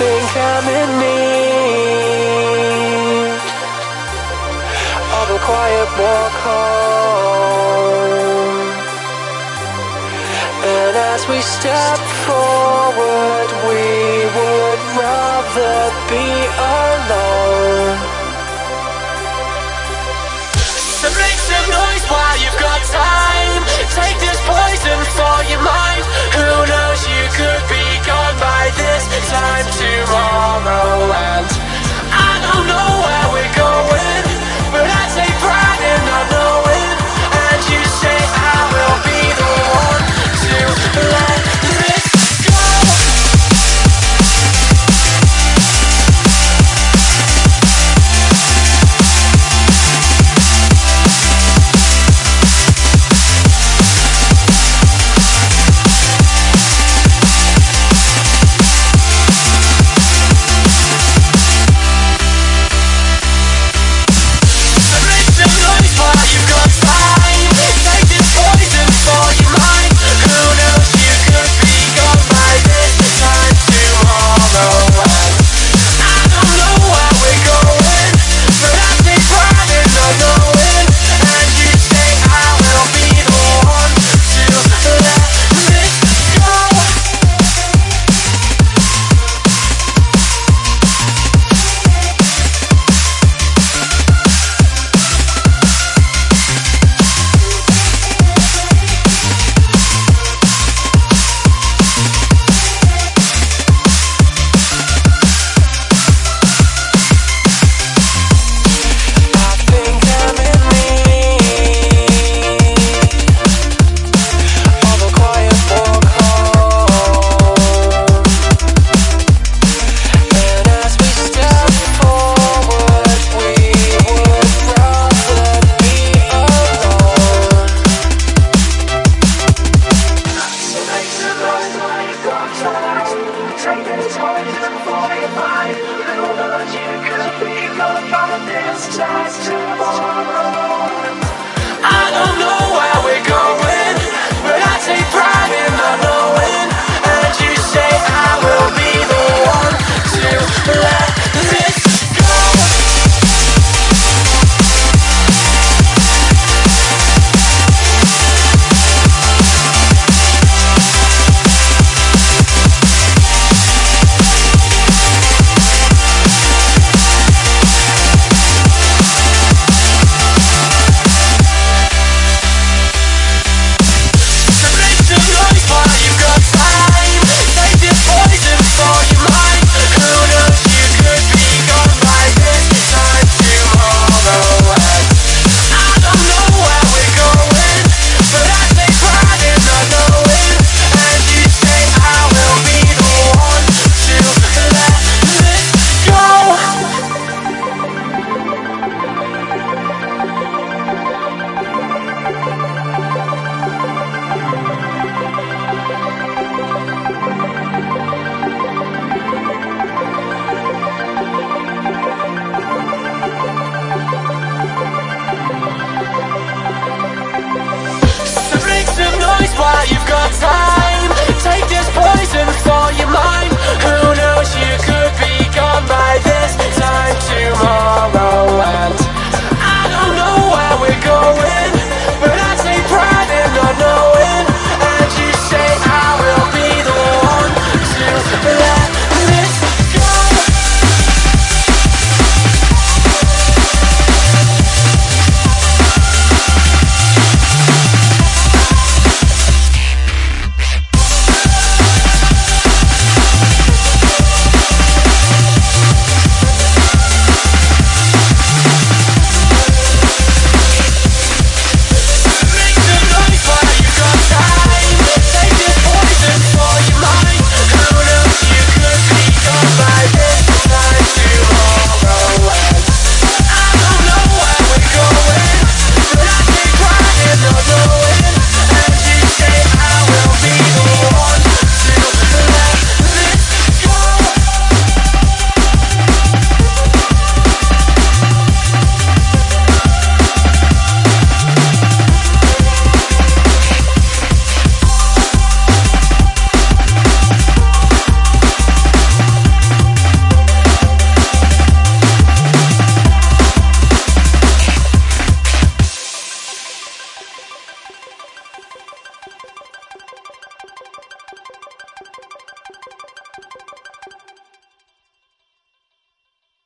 Think I'm in need Of a quiet walk home. And as we step forward, we would rather be alone. So make some noise while you've got time. Take this poison for your mind. Who knows you could be gone by this time too. Just, to tomorrow.